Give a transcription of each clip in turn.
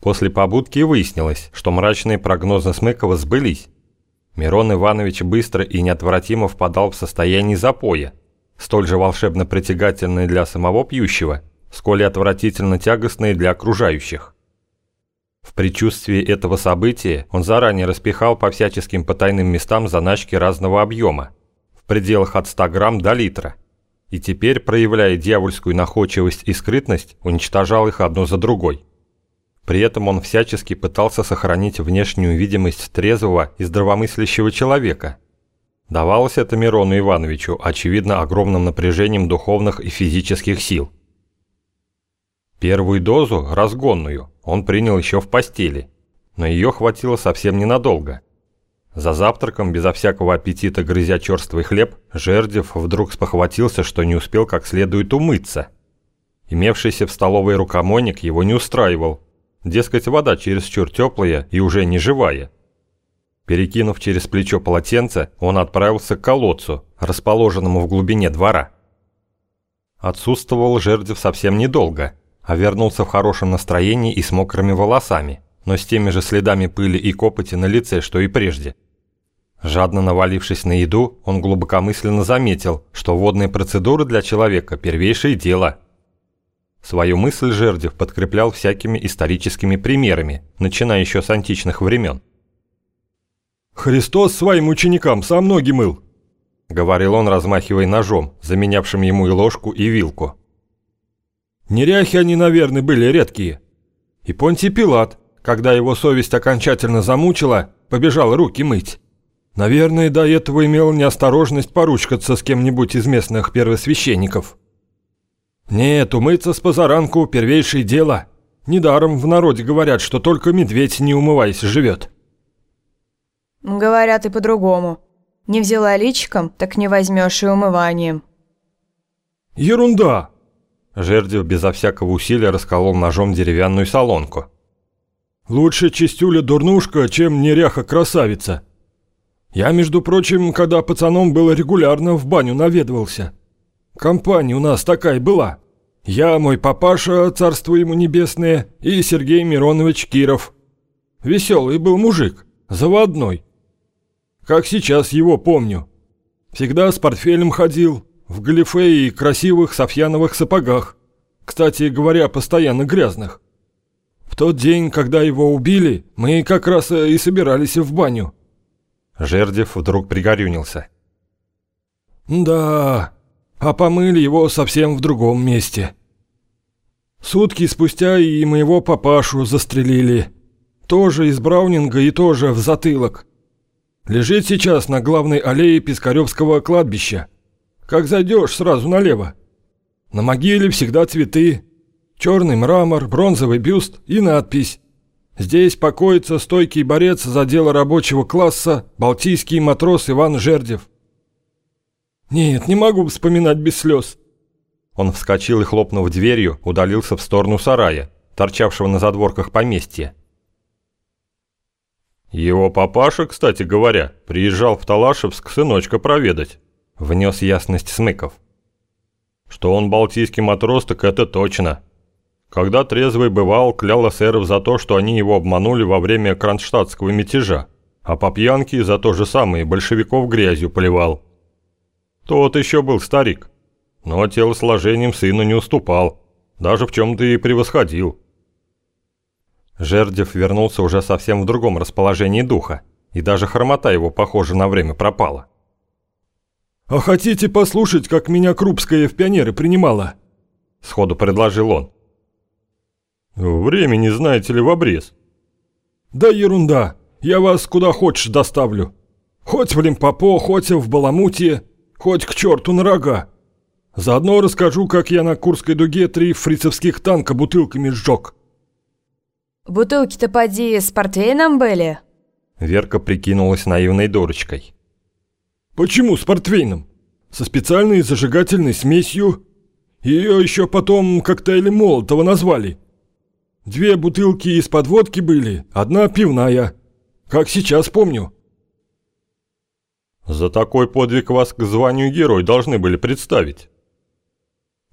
После побудки выяснилось, что мрачные прогнозы Смыкова сбылись. Мирон Иванович быстро и неотвратимо впадал в состояние запоя, столь же волшебно притягательное для самого пьющего, сколь и отвратительно тягостное для окружающих. В предчувствии этого события он заранее распихал по всяческим потайным местам заначки разного объема, в пределах от 100 грамм до литра, и теперь, проявляя дьявольскую находчивость и скрытность, уничтожал их одну за другой. При этом он всячески пытался сохранить внешнюю видимость трезвого и здравомыслящего человека. Давалось это Мирону Ивановичу, очевидно, огромным напряжением духовных и физических сил. Первую дозу, разгонную, он принял еще в постели, но ее хватило совсем ненадолго. За завтраком, безо всякого аппетита грызя черствый хлеб, Жердев вдруг спохватился, что не успел как следует умыться. Имевшийся в столовой рукомойник его не устраивал, Дескать, вода чересчур теплая и уже не живая. Перекинув через плечо полотенце, он отправился к колодцу, расположенному в глубине двора. Отсутствовал Жердев совсем недолго, а вернулся в хорошем настроении и с мокрыми волосами, но с теми же следами пыли и копоти на лице, что и прежде. Жадно навалившись на еду, он глубокомысленно заметил, что водные процедуры для человека – первейшее дело – Свою мысль Жердев подкреплял всякими историческими примерами, начиная еще с античных времен. «Христос своим ученикам сам ноги мыл», — говорил он, размахивая ножом, заменявшим ему и ложку, и вилку. «Неряхи они, наверное, были редкие. И Понтий Пилат, когда его совесть окончательно замучила, побежал руки мыть. Наверное, до этого имел неосторожность поручкаться с кем-нибудь из местных первосвященников». «Нет, умыться с позаранку – первейшее дело. Недаром в народе говорят, что только медведь, не умываясь, живет». «Говорят и по-другому. Не взяла личиком, так не возьмешь и умыванием». «Ерунда!» Жердев безо всякого усилия расколол ножом деревянную солонку. «Лучше чистюля-дурнушка, чем неряха-красавица. Я, между прочим, когда пацаном был регулярно в баню наведывался». Компания у нас такая была. Я, мой папаша, царство ему небесное, и Сергей Миронович Киров. Веселый был мужик, заводной. Как сейчас его помню. Всегда с портфелем ходил, в галифе и красивых софьяновых сапогах. Кстати говоря, постоянно грязных. В тот день, когда его убили, мы как раз и собирались в баню. Жердев вдруг пригорюнился. «Да, а помыли его совсем в другом месте. Сутки спустя и моего папашу застрелили. Тоже из Браунинга и тоже в затылок. Лежит сейчас на главной аллее Пискаревского кладбища. Как зайдешь, сразу налево. На могиле всегда цветы. Черный мрамор, бронзовый бюст и надпись. Здесь покоится стойкий борец за дело рабочего класса, балтийский матрос Иван Жердев. «Нет, не могу вспоминать без слез». Он вскочил и, хлопнув дверью, удалился в сторону сарая, торчавшего на задворках поместья. «Его папаша, кстати говоря, приезжал в Талашевск сыночка проведать», — внес ясность Смыков. «Что он балтийский матрос, это точно. Когда трезвый бывал, клял эсеров за то, что они его обманули во время кронштадтского мятежа, а по пьянке за то же самое большевиков грязью поливал». Тот еще был старик, но телосложением сыну не уступал, даже в чем-то и превосходил. Жердев вернулся уже совсем в другом расположении духа, и даже хромота его, похоже, на время пропала. «А хотите послушать, как меня Крупская в пионеры принимала?» Сходу предложил он. «Времени, знаете ли, в обрез». «Да ерунда, я вас куда хочешь доставлю. Хоть в Лимпопо, хоть в Баламутье, Хоть к черту на рога. Заодно расскажу, как я на Курской дуге три фрицевских танка бутылками сжег. Бутылки-то поди с портвейном были? Верка прикинулась наивной дурочкой. Почему с портвейном? Со специальной зажигательной смесью. Ее еще потом коктейлем Молотова назвали. Две бутылки из подводки были, одна пивная. Как сейчас помню. За такой подвиг вас к званию герой должны были представить.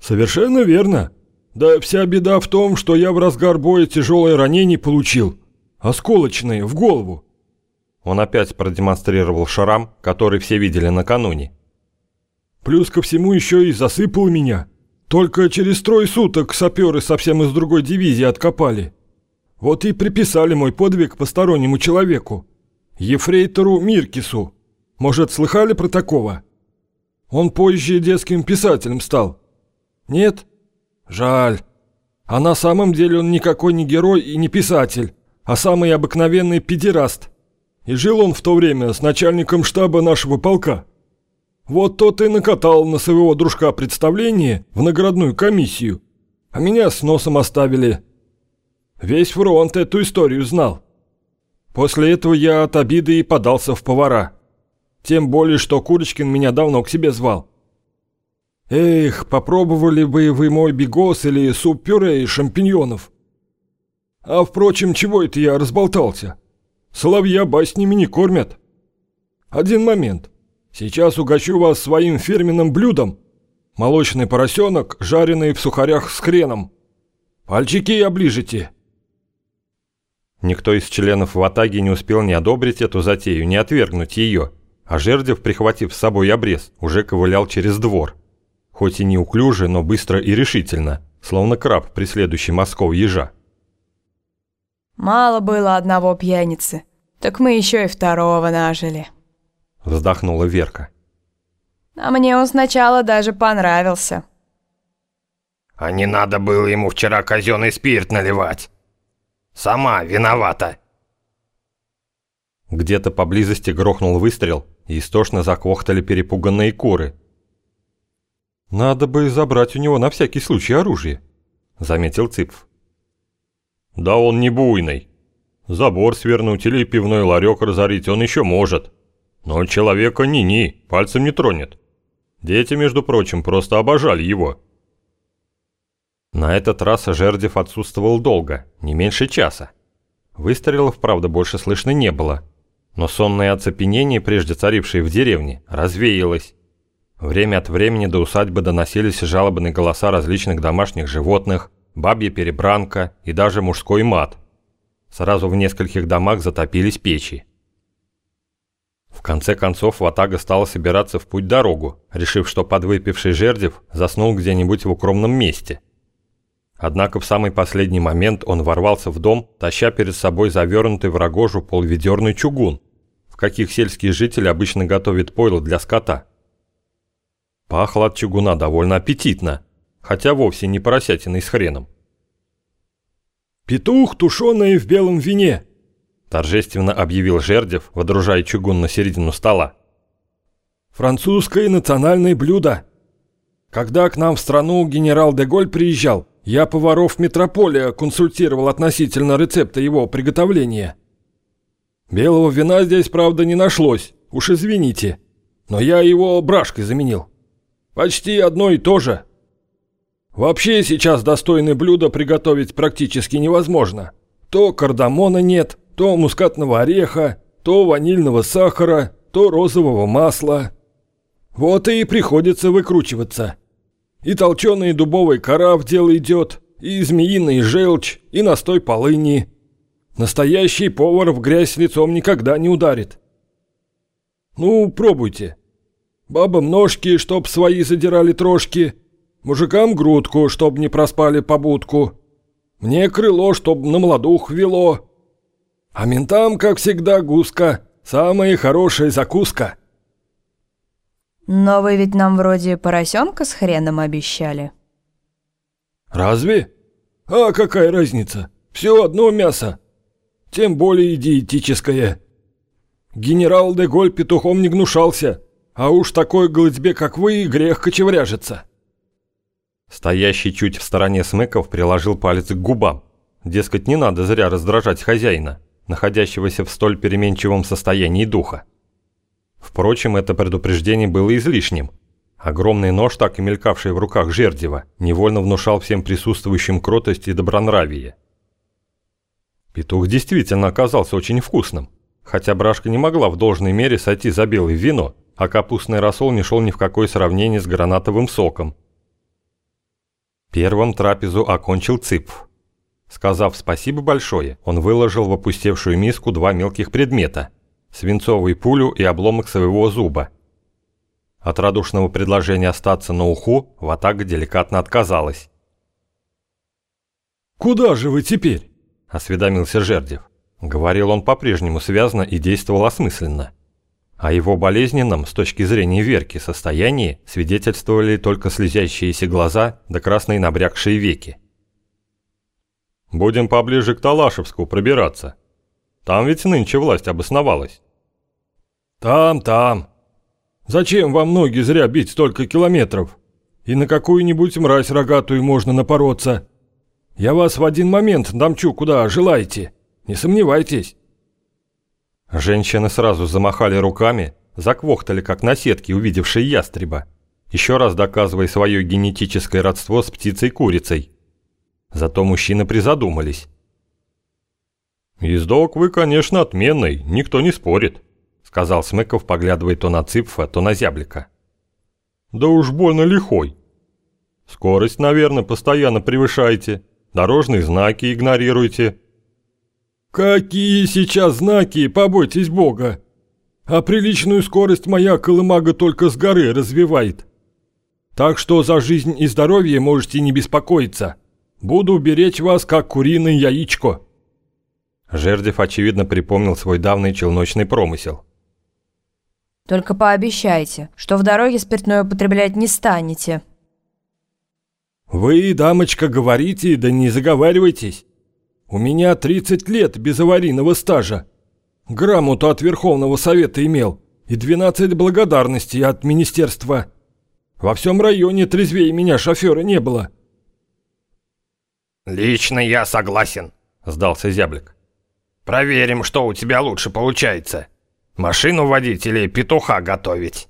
Совершенно верно. Да вся беда в том, что я в разгар боя тяжелое ранение получил. Осколочные, в голову. Он опять продемонстрировал шрам, который все видели накануне. Плюс ко всему еще и засыпал меня. Только через трое суток саперы совсем из другой дивизии откопали. Вот и приписали мой подвиг постороннему человеку. Ефрейтору Миркису. Может, слыхали про такого? Он позже детским писателем стал. Нет? Жаль. А на самом деле он никакой не герой и не писатель, а самый обыкновенный педераст. И жил он в то время с начальником штаба нашего полка. Вот тот и накатал на своего дружка представление в наградную комиссию, а меня с носом оставили. Весь фронт эту историю знал. После этого я от обиды и подался в повара. Тем более, что Курочкин меня давно к себе звал. Эх, попробовали бы вы мой бигос или суп-пюре из шампиньонов. А впрочем, чего это я разболтался? Соловья баснями не кормят. Один момент. Сейчас угощу вас своим фирменным блюдом. Молочный поросенок, жареный в сухарях с хреном. Пальчики оближите. Никто из членов Ватаги не успел ни одобрить эту затею, ни отвергнуть ее, а Жердев, прихватив с собой обрез, уже ковылял через двор хоть и неуклюже, но быстро и решительно, словно краб, преследующий морского ежа. «Мало было одного пьяницы, так мы еще и второго нажили», — вздохнула Верка. «А мне он сначала даже понравился». «А не надо было ему вчера казенный спирт наливать. Сама виновата». Где-то поблизости грохнул выстрел, и истошно заквохтали перепуганные куры — «Надо бы забрать у него на всякий случай оружие», — заметил Цыпф. «Да он не буйный. Забор свернуть или пивной ларек разорить он еще может. Но человека ни-ни, пальцем не тронет. Дети, между прочим, просто обожали его». На этот раз Жердев отсутствовал долго, не меньше часа. Выстрелов, правда, больше слышно не было. Но сонное оцепенение, прежде царившее в деревне, развеялось. Время от времени до усадьбы доносились жалобные голоса различных домашних животных, бабья перебранка и даже мужской мат. Сразу в нескольких домах затопились печи. В конце концов Ватага стала собираться в путь-дорогу, решив, что подвыпивший Жердев заснул где-нибудь в укромном месте. Однако в самый последний момент он ворвался в дом, таща перед собой завернутый в рогожу полведерный чугун, в каких сельские жители обычно готовят пойло для скота – Пахло от чугуна довольно аппетитно, хотя вовсе не поросятиной с хреном. «Петух, тушеный в белом вине!» торжественно объявил Жердев, водружая чугун на середину стола. «Французское национальное блюдо. Когда к нам в страну генерал Деголь приезжал, я поваров метрополия консультировал относительно рецепта его приготовления. Белого вина здесь, правда, не нашлось, уж извините, но я его брашкой заменил». Почти одно и то же. Вообще сейчас достойное блюдо приготовить практически невозможно. То кардамона нет, то мускатного ореха, то ванильного сахара, то розового масла. Вот и приходится выкручиваться. И толченая дубовая кора в дело идет, и змеиный желчь, и настой полыни. Настоящий повар в грязь лицом никогда не ударит. Ну, пробуйте. Бабам ножки, чтоб свои задирали трошки. Мужикам грудку, чтоб не проспали побудку. Мне крыло, чтоб на молодух вело. А ментам, как всегда, гуска. Самая хорошая закуска. Но вы ведь нам вроде поросенка с хреном обещали. Разве? А какая разница? Все одно мясо. Тем более диетическое. Генерал Деголь петухом не гнушался. А уж такой голодьбе, как вы, грех кочевряжиться. Стоящий чуть в стороне Смыков приложил палец к губам. Дескать, не надо зря раздражать хозяина, находящегося в столь переменчивом состоянии духа. Впрочем, это предупреждение было излишним. Огромный нож, так и мелькавший в руках Жердева, невольно внушал всем присутствующим кротость и добронравие. Петух действительно оказался очень вкусным, хотя брашка не могла в должной мере сойти за белое вино, а капустный рассол не шел ни в какое сравнение с гранатовым соком. Первым трапезу окончил Цыпф. Сказав спасибо большое, он выложил в опустевшую миску два мелких предмета – свинцовую пулю и обломок своего зуба. От радушного предложения остаться на уху Ватага деликатно отказалась. «Куда же вы теперь?» – осведомился Жердев. Говорил он по-прежнему связно и действовал осмысленно. О его болезненном, с точки зрения Верки, состоянии свидетельствовали только слезящиеся глаза да красные набрякшие веки. «Будем поближе к Талашевску пробираться. Там ведь нынче власть обосновалась». «Там, там. Зачем вам ноги зря бить столько километров? И на какую-нибудь мразь рогатую можно напороться. Я вас в один момент дамчу куда желаете, не сомневайтесь». Женщины сразу замахали руками, заквохтали, как наседки, увидевшие ястреба, еще раз доказывая свое генетическое родство с птицей-курицей. Зато мужчины призадумались. «Ездок вы, конечно, отменный, никто не спорит», сказал Смыков, поглядывая то на Цыпфа, то на Зяблика. «Да уж больно лихой. Скорость, наверное, постоянно превышаете, дорожные знаки игнорируете». «Какие сейчас знаки, побойтесь бога! А приличную скорость моя колымага только с горы развивает. Так что за жизнь и здоровье можете не беспокоиться. Буду беречь вас, как куриное яичко». Жердев, очевидно, припомнил свой давний челночный промысел. Только пообещайте, что в дороге спиртное употреблять не станете. «Вы, дамочка, говорите, да не заговаривайтесь. У меня 30 лет без аварийного стажа. Грамоту от Верховного Совета имел и 12 благодарностей от Министерства. Во всем районе трезвее меня шофера не было». «Лично я согласен», — сдался зяблик. «Проверим, что у тебя лучше получается. Машину водить или петуха готовить?»